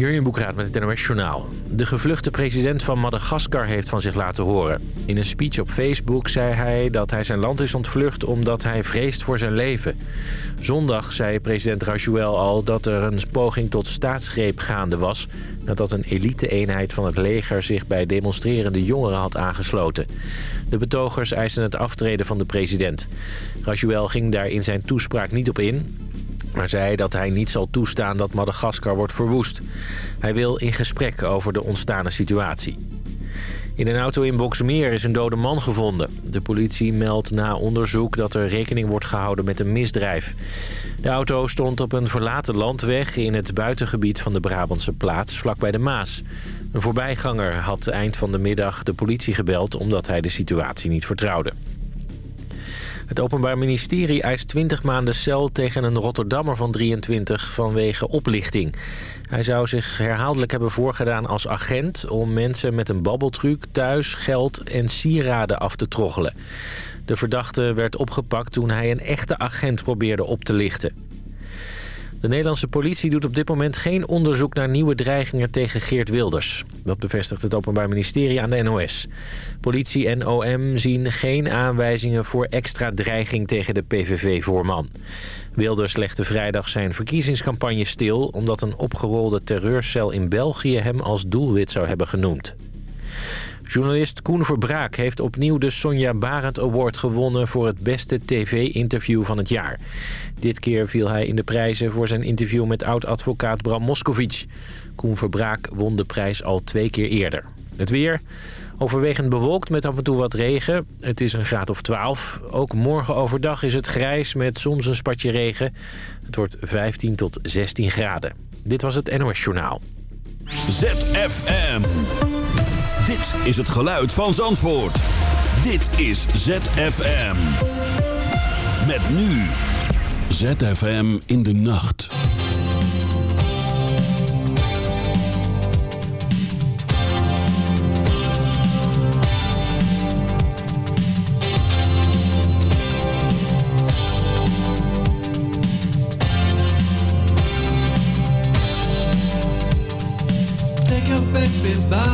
Jurjen Boekraat met het NOS Journaal. De gevluchte president van Madagaskar heeft van zich laten horen. In een speech op Facebook zei hij dat hij zijn land is ontvlucht omdat hij vreest voor zijn leven. Zondag zei president Rajuel al dat er een poging tot staatsgreep gaande was... nadat een elite-eenheid van het leger zich bij demonstrerende jongeren had aangesloten. De betogers eisen het aftreden van de president. Rajuel ging daar in zijn toespraak niet op in maar zei dat hij niet zal toestaan dat Madagaskar wordt verwoest. Hij wil in gesprek over de ontstane situatie. In een auto in Boksmeer is een dode man gevonden. De politie meldt na onderzoek dat er rekening wordt gehouden met een misdrijf. De auto stond op een verlaten landweg in het buitengebied van de Brabantse plaats, vlakbij de Maas. Een voorbijganger had eind van de middag de politie gebeld omdat hij de situatie niet vertrouwde. Het Openbaar Ministerie eist 20 maanden cel tegen een Rotterdammer van 23 vanwege oplichting. Hij zou zich herhaaldelijk hebben voorgedaan als agent om mensen met een babbeltruc thuis geld en sieraden af te troggelen. De verdachte werd opgepakt toen hij een echte agent probeerde op te lichten. De Nederlandse politie doet op dit moment geen onderzoek naar nieuwe dreigingen tegen Geert Wilders. Dat bevestigt het Openbaar Ministerie aan de NOS. Politie en OM zien geen aanwijzingen voor extra dreiging tegen de PVV-voorman. Wilders legde vrijdag zijn verkiezingscampagne stil... omdat een opgerolde terreurcel in België hem als doelwit zou hebben genoemd. Journalist Koen Verbraak heeft opnieuw de Sonja Barend Award gewonnen... voor het beste tv-interview van het jaar. Dit keer viel hij in de prijzen voor zijn interview met oud-advocaat Bram Moskovic. Koen Verbraak won de prijs al twee keer eerder. Het weer... Overwegend bewolkt met af en toe wat regen. Het is een graad of 12. Ook morgen overdag is het grijs met soms een spatje regen. Het wordt 15 tot 16 graden. Dit was het NOS Journaal. ZFM. Dit is het geluid van Zandvoort. Dit is ZFM. Met nu. ZFM in de nacht. Take your baby by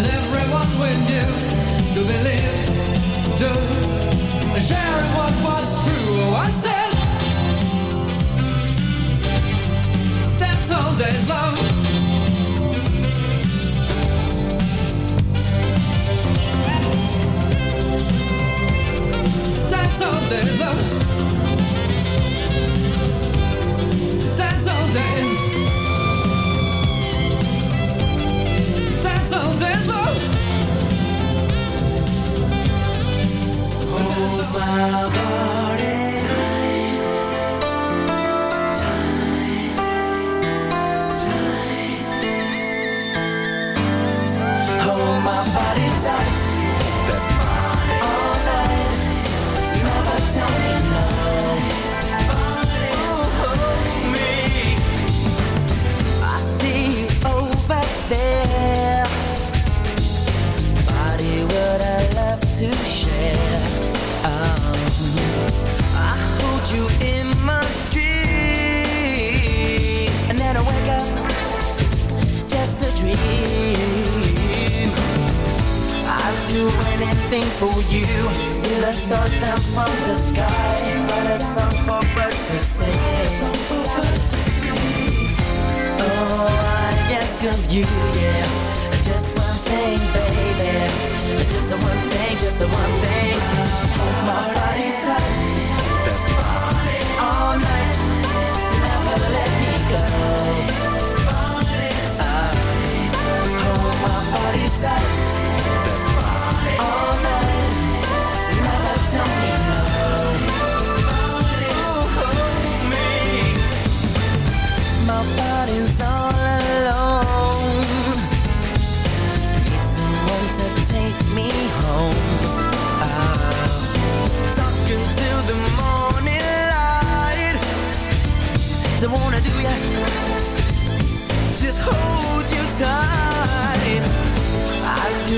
and everyone we knew to believe, to share in what was true. Oh, I said, that's all day's love. That's all day's love.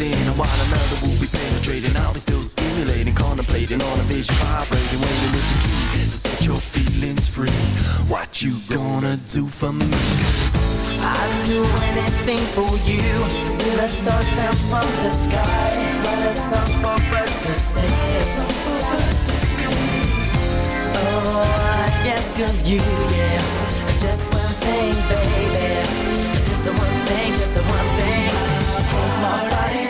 spin and while another will be penetrating I'll be still stimulating contemplating on a vision vibrating waiting with the key to set your feelings free. What you gonna do for me? Cause I'd do anything for you. Still I start them from the sky. But a song for us to sing oh I ask of you yeah. Just one thing baby. Just one thing just one thing. My body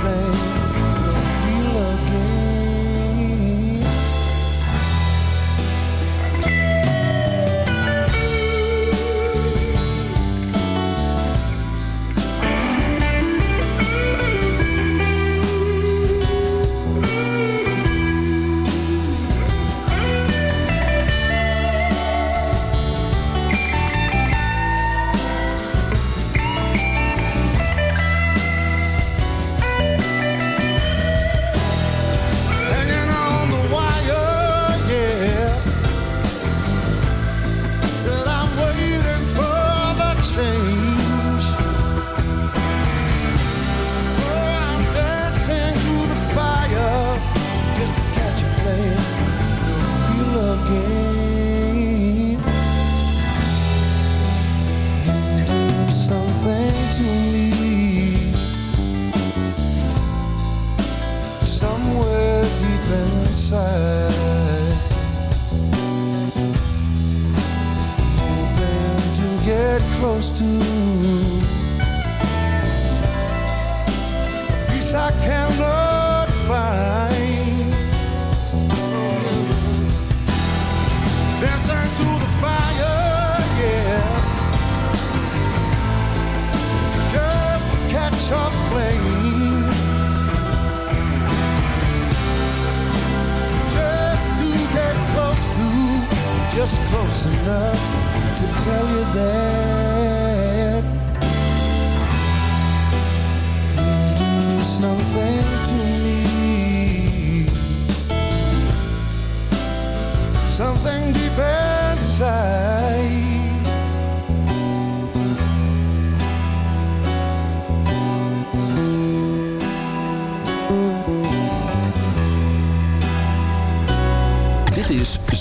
flame.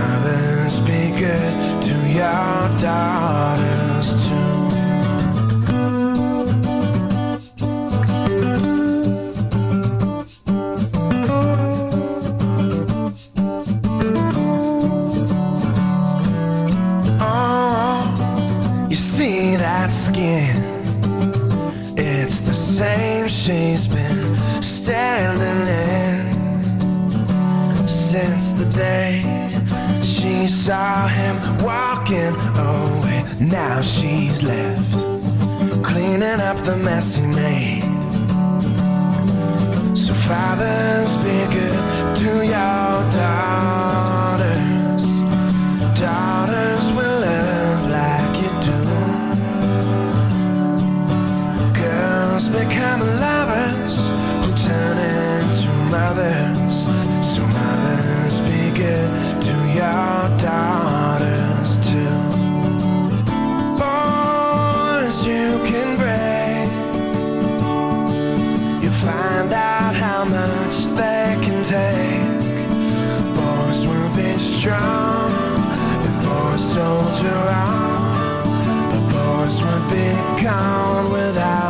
my walking away. Now she's left, cleaning up the mess he made. So fathers, be good to your daughter. count without